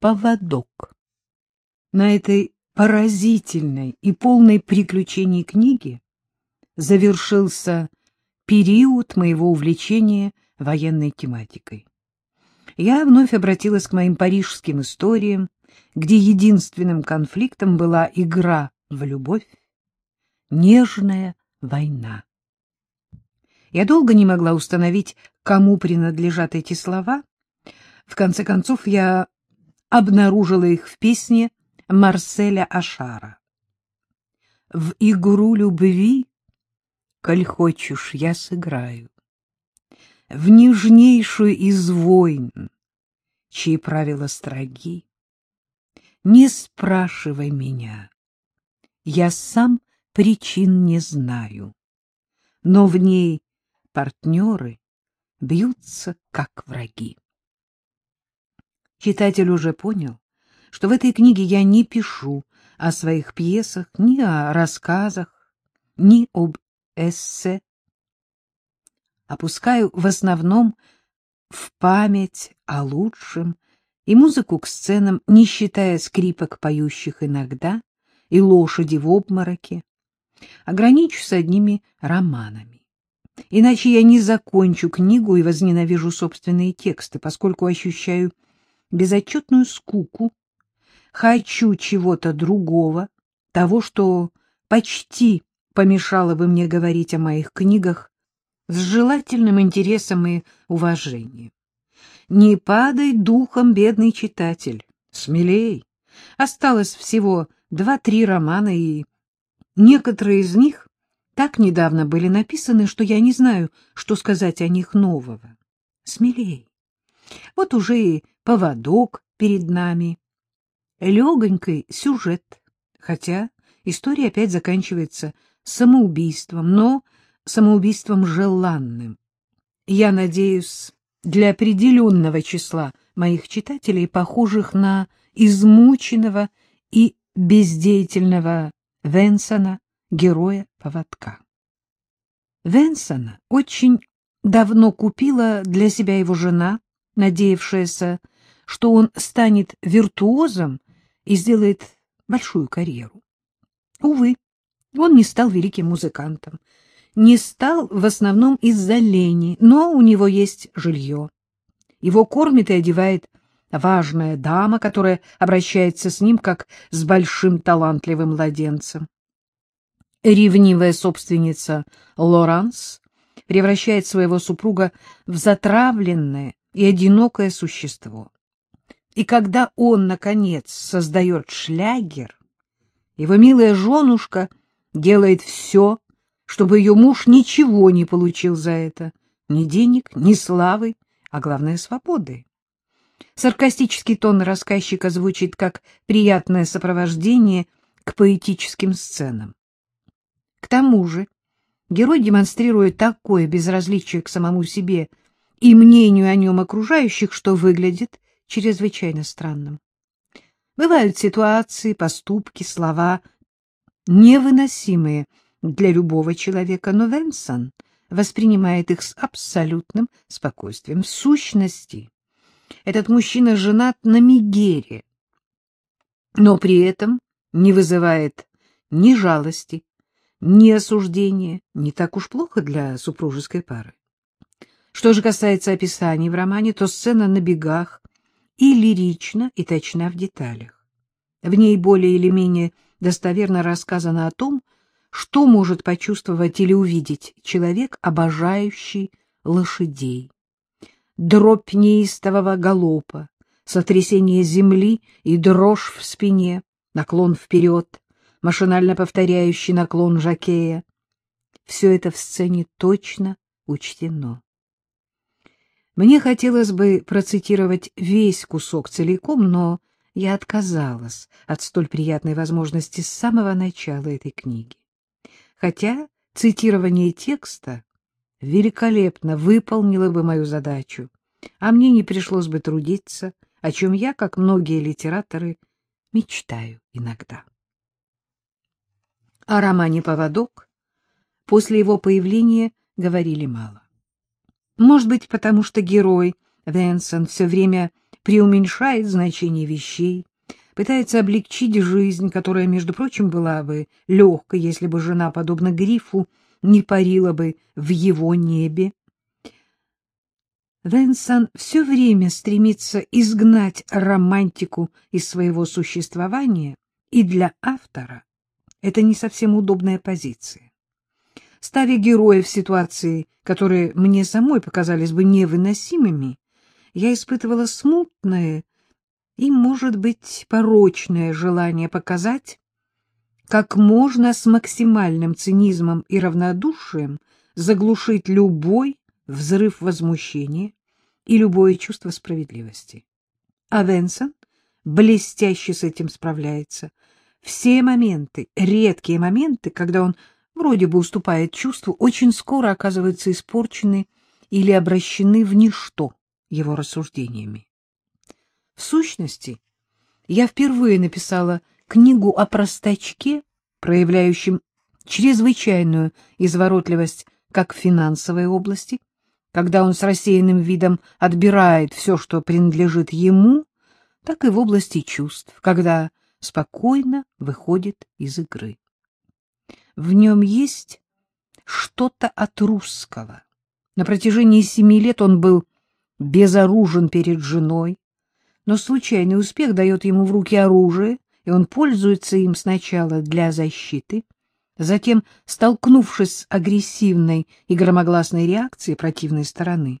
поводок. На этой поразительной и полной приключений книги завершился период моего увлечения военной тематикой. Я вновь обратилась к моим парижским историям, где единственным конфликтом была игра в любовь, нежная война. Я долго не могла установить, кому принадлежат эти слова. В конце концов, я обнаружила их в песне Марселя Ашара. В игру любви, коль хочешь, я сыграю. В нежнейшую из войн, чьи правила строги. Не спрашивай меня, я сам причин не знаю, но в ней партнеры бьются, как враги. Читатель уже понял, что в этой книге я не пишу о своих пьесах, ни о рассказах, ни об эссе. Опускаю в основном в память о лучшем и музыку к сценам, не считая скрипок, поющих иногда, и лошади в обмороке. Ограничусь одними романами. Иначе я не закончу книгу и возненавижу собственные тексты, поскольку ощущаю безотчетную скуку, хочу чего-то другого, того, что почти помешало бы мне говорить о моих книгах с желательным интересом и уважением. Не падай духом, бедный читатель, смелей. Осталось всего два-три романа, и некоторые из них так недавно были написаны, что я не знаю, что сказать о них нового. Смелей. Вот уже и поводок перед нами. Легонький сюжет, хотя история опять заканчивается самоубийством, но самоубийством желанным. Я надеюсь, для определенного числа моих читателей, похожих на измученного и бездеятельного Венсона, героя поводка. Венсона очень давно купила для себя его жена, надеявшаяся, что он станет виртуозом и сделает большую карьеру. Увы, он не стал великим музыкантом, не стал в основном из-за лени, но у него есть жилье. Его кормит и одевает важная дама, которая обращается с ним как с большим талантливым младенцем. Ревнивая собственница Лоранс превращает своего супруга в затравленное и одинокое существо. И когда он, наконец, создает шлягер, его милая женушка делает все, чтобы ее муж ничего не получил за это, ни денег, ни славы, а главное — свободы. Саркастический тон рассказчика звучит как приятное сопровождение к поэтическим сценам. К тому же герой демонстрирует такое безразличие к самому себе и мнению о нем окружающих, что выглядит чрезвычайно странным. Бывают ситуации, поступки, слова, невыносимые для любого человека, но Венсон воспринимает их с абсолютным спокойствием. В сущности, этот мужчина женат на Мигере, но при этом не вызывает ни жалости, ни осуждения, не так уж плохо для супружеской пары. Что же касается описаний в романе, то сцена на бегах и лирична, и точна в деталях. В ней более или менее достоверно рассказано о том, что может почувствовать или увидеть человек, обожающий лошадей. Дробь неистового галопа, сотрясение земли и дрожь в спине, наклон вперед, машинально повторяющий наклон жакея. Все это в сцене точно учтено. Мне хотелось бы процитировать весь кусок целиком, но я отказалась от столь приятной возможности с самого начала этой книги хотя цитирование текста великолепно выполнило бы мою задачу, а мне не пришлось бы трудиться, о чем я, как многие литераторы, мечтаю иногда. О романе «Поводок» после его появления говорили мало. Может быть, потому что герой Венсон все время преуменьшает значение вещей, пытается облегчить жизнь, которая, между прочим, была бы легкой, если бы жена, подобно грифу, не парила бы в его небе. Венсан все время стремится изгнать романтику из своего существования, и для автора это не совсем удобная позиция. Ставя героя в ситуации, которые мне самой показались бы невыносимыми, я испытывала смутное и, может быть, порочное желание показать, как можно с максимальным цинизмом и равнодушием заглушить любой взрыв возмущения и любое чувство справедливости. А Венсон блестяще с этим справляется. Все моменты, редкие моменты, когда он вроде бы уступает чувству, очень скоро оказываются испорчены или обращены в ничто его рассуждениями. В сущности, я впервые написала книгу о простачке, проявляющем чрезвычайную изворотливость как в финансовой области, когда он с рассеянным видом отбирает все, что принадлежит ему, так и в области чувств, когда спокойно выходит из игры. В нем есть что-то от русского. На протяжении семи лет он был безоружен перед женой, но случайный успех дает ему в руки оружие, и он пользуется им сначала для защиты, затем, столкнувшись с агрессивной и громогласной реакцией противной стороны,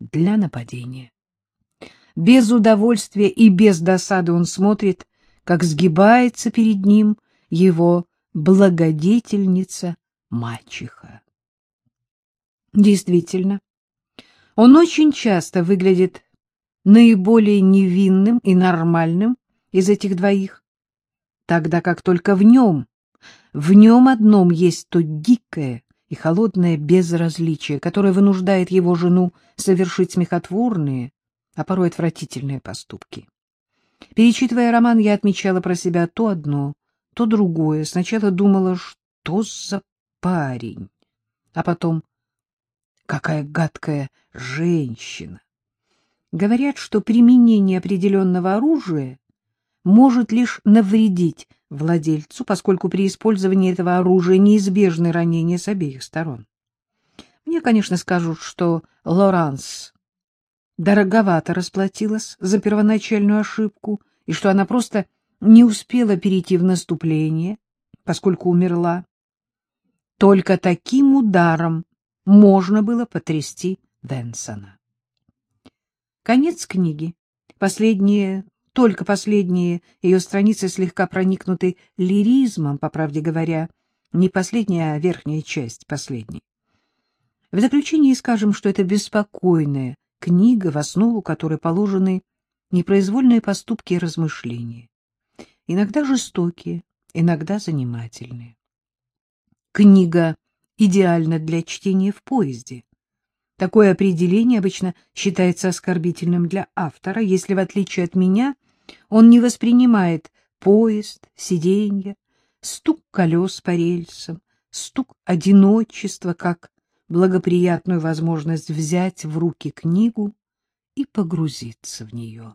для нападения. Без удовольствия и без досады он смотрит, как сгибается перед ним его благодетельница-мачеха. Действительно, он очень часто выглядит наиболее невинным и нормальным из этих двоих, тогда как только в нем, в нем одном есть то дикое и холодное безразличие, которое вынуждает его жену совершить смехотворные, а порой отвратительные поступки. Перечитывая роман, я отмечала про себя то одно, то другое. Сначала думала, что за парень, а потом Какая гадкая женщина! Говорят, что применение определенного оружия может лишь навредить владельцу, поскольку при использовании этого оружия неизбежны ранения с обеих сторон. Мне, конечно, скажут, что Лоранс дороговато расплатилась за первоначальную ошибку и что она просто не успела перейти в наступление, поскольку умерла. Только таким ударом можно было потрясти Бенсона. Конец книги. Последние, только последние ее страницы слегка проникнуты лиризмом, по правде говоря, не последняя, а верхняя часть последней. В заключении скажем, что это беспокойная книга, в основу которой положены непроизвольные поступки и размышления, иногда жестокие, иногда занимательные. Книга идеально для чтения в поезде. Такое определение обычно считается оскорбительным для автора, если, в отличие от меня, он не воспринимает поезд, сиденье, стук колес по рельсам, стук одиночества как благоприятную возможность взять в руки книгу и погрузиться в нее.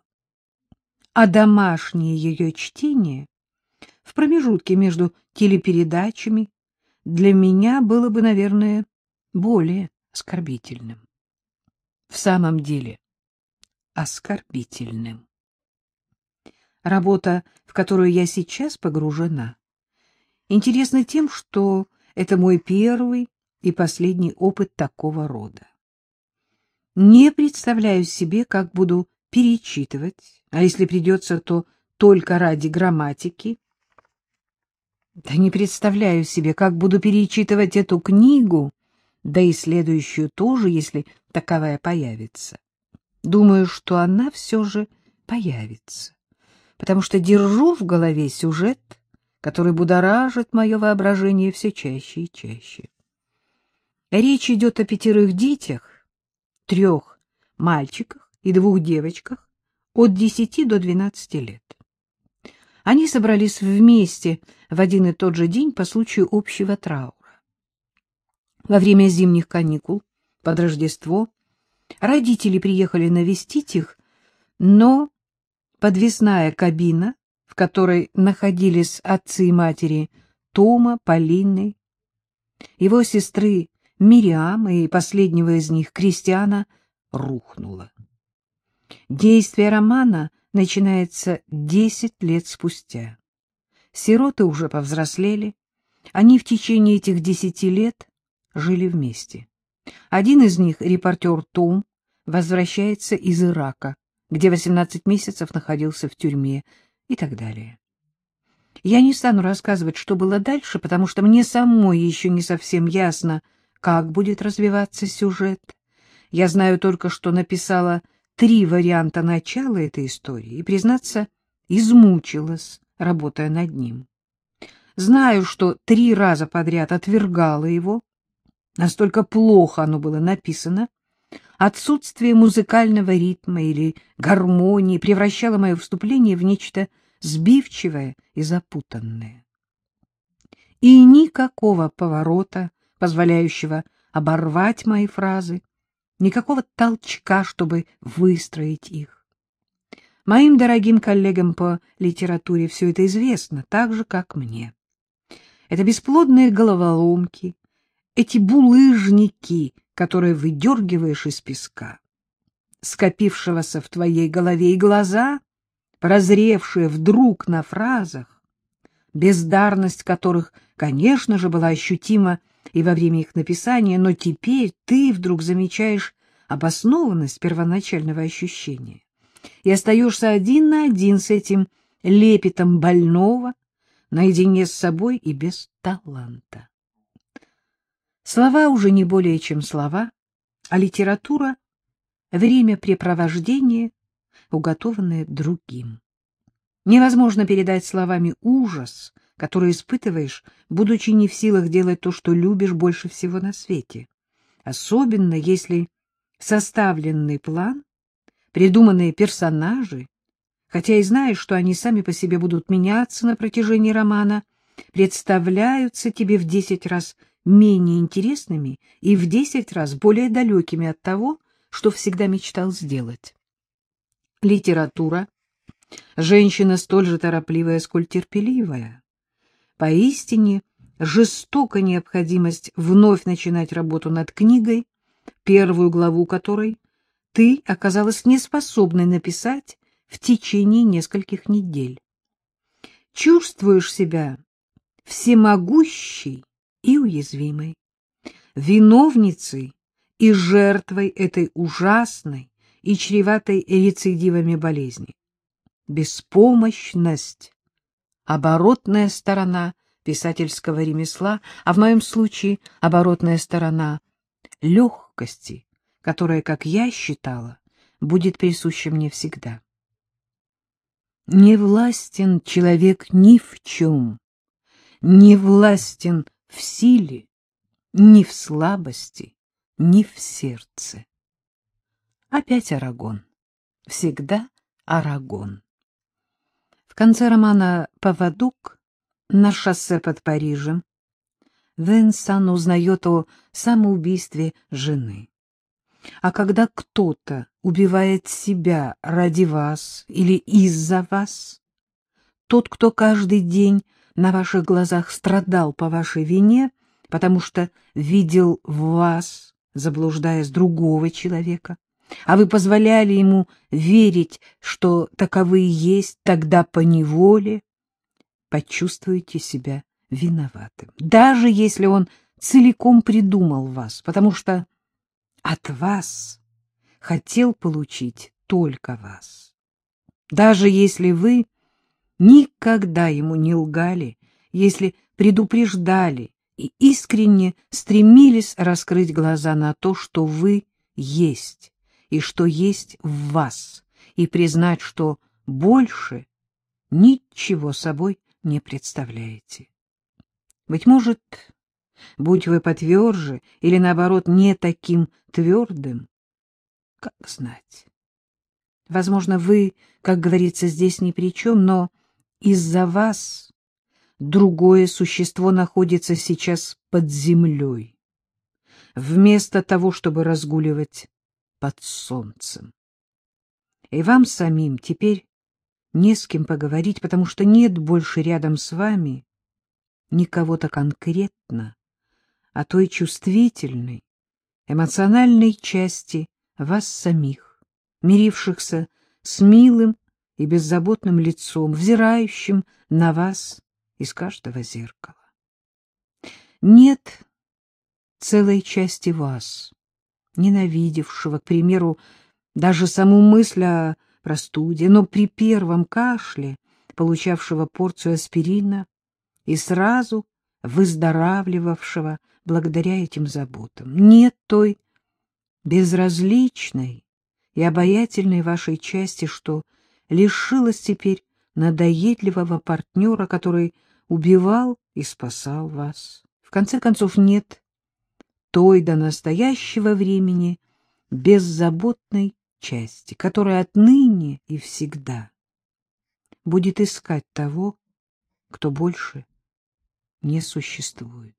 А домашнее ее чтение в промежутке между телепередачами для меня было бы, наверное, более оскорбительным. В самом деле, оскорбительным. Работа, в которую я сейчас погружена, интересна тем, что это мой первый и последний опыт такого рода. Не представляю себе, как буду перечитывать, а если придется, то только ради грамматики, да не представляю себе, как буду перечитывать эту книгу, да и следующую тоже, если таковая появится. Думаю, что она все же появится, потому что держу в голове сюжет, который будоражит мое воображение все чаще и чаще. Речь идет о пятерых детях, трех мальчиках и двух девочках от десяти до двенадцати лет. Они собрались вместе в один и тот же день по случаю общего траура. Во время зимних каникул, под Рождество, родители приехали навестить их, Но подвесная кабина, в которой находились отцы и матери Тома, Полины, его сестры Мириам и последнего из них, Кристиана, рухнула. Действие романа начинается десять лет спустя. Сироты уже повзрослели, они в течение этих десяти лет жили вместе. Один из них, репортер Том, возвращается из Ирака, где 18 месяцев находился в тюрьме и так далее. Я не стану рассказывать, что было дальше, потому что мне самой еще не совсем ясно, как будет развиваться сюжет. Я знаю только, что написала три варианта начала этой истории и, признаться, измучилась, работая над ним. Знаю, что три раза подряд отвергала его, настолько плохо оно было написано, отсутствие музыкального ритма или гармонии превращало мое вступление в нечто сбивчивое и запутанное. И никакого поворота, позволяющего оборвать мои фразы, никакого толчка, чтобы выстроить их. Моим дорогим коллегам по литературе все это известно, так же, как мне. Это бесплодные головоломки, эти булыжники, которые выдергиваешь из песка, скопившегося в твоей голове, и глаза, прозревшие вдруг на фразах, бездарность которых, конечно же, была ощутима и во время их написания, но теперь ты вдруг замечаешь обоснованность первоначального ощущения и остаешься один на один с этим лепетом больного, наедине с собой и без таланта. Слова уже не более чем слова, а литература — времяпрепровождение, уготованное другим. Невозможно передать словами ужас, который испытываешь, будучи не в силах делать то, что любишь больше всего на свете. Особенно если составленный план, придуманные персонажи, хотя и знаешь, что они сами по себе будут меняться на протяжении романа, представляются тебе в десять раз менее интересными и в десять раз более далекими от того, что всегда мечтал сделать. Литература — женщина столь же торопливая, сколь терпеливая. Поистине, жестокая необходимость вновь начинать работу над книгой, первую главу которой ты оказалась неспособной написать в течение нескольких недель. Чувствуешь себя всемогущей и уязвимой, виновницей и жертвой этой ужасной и чреватой рецидивами болезни. Беспомощность — оборотная сторона писательского ремесла, а в моем случае оборотная сторона легкости, которая, как я считала, будет присуща мне всегда. Не властен человек ни в чем, не властен в силе, ни в слабости, ни в сердце. Опять Арагон. Всегда Арагон. В конце романа «Поводок» на шоссе под Парижем Венсан узнает о самоубийстве жены. А когда кто-то убивает себя ради вас или из-за вас, тот, кто каждый день на ваших глазах страдал по вашей вине, потому что видел вас, заблуждаясь другого человека, а вы позволяли ему верить, что таковые есть, тогда по неволе почувствуете себя виноватым, даже если он целиком придумал вас, потому что от вас хотел получить только вас. Даже если вы никогда ему не лгали, если предупреждали и искренне стремились раскрыть глаза на то, что вы есть, и что есть в вас, и признать, что больше ничего собой не представляете. Быть может, будь вы потверже или, наоборот, не таким твердым, как знать. Возможно, вы, как говорится, здесь ни при чем, но из-за вас другое существо находится сейчас под землей, вместо того, чтобы разгуливать под солнцем. И вам самим теперь не с кем поговорить, потому что нет больше рядом с вами никого-то конкретно, а той чувствительной, эмоциональной части вас самих, мирившихся с милым и беззаботным лицом, взирающим на вас из каждого зеркала. Нет целой части вас, ненавидевшего, к примеру, даже саму мысль о простуде, но при первом кашле, получавшего порцию аспирина и сразу выздоравливавшего благодаря этим заботам. Нет той безразличной и обаятельной вашей части, что лишилась теперь надоедливого партнера, который убивал и спасал вас. В конце концов, нет той до настоящего времени беззаботной части, которая отныне и всегда будет искать того, кто больше не существует.